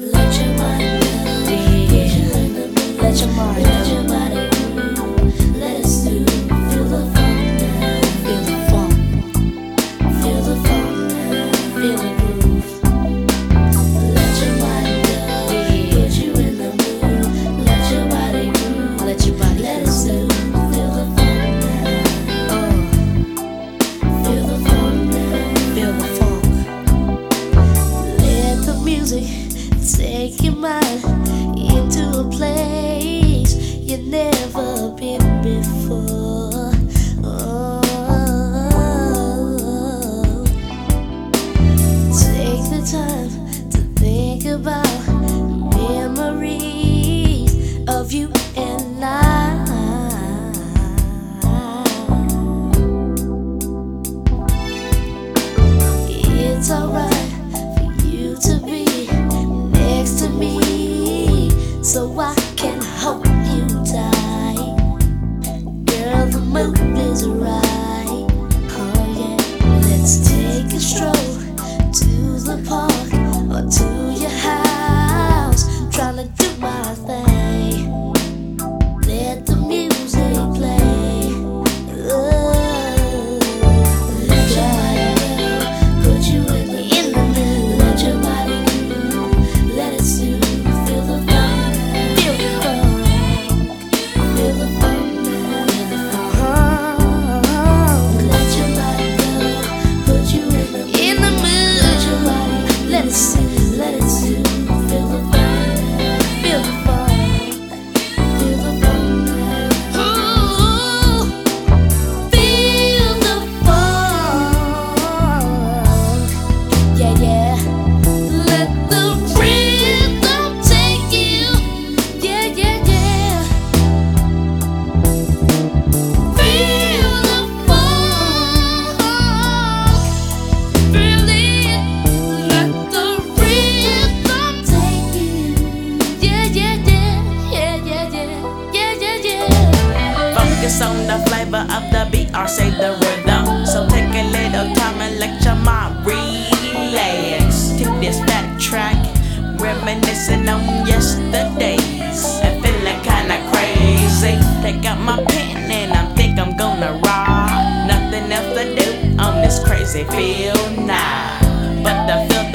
Let your mind, let your mind. so I can hold you tight. Girl, the moon is right. the beat or say the rhythm. So take a little time and let your mind relax. Tip this back track, reminiscing on yesterdays. And feeling kinda crazy. Take out my pen and I think I'm gonna rock. Nothing else to do on this crazy field now. Nah. But the feel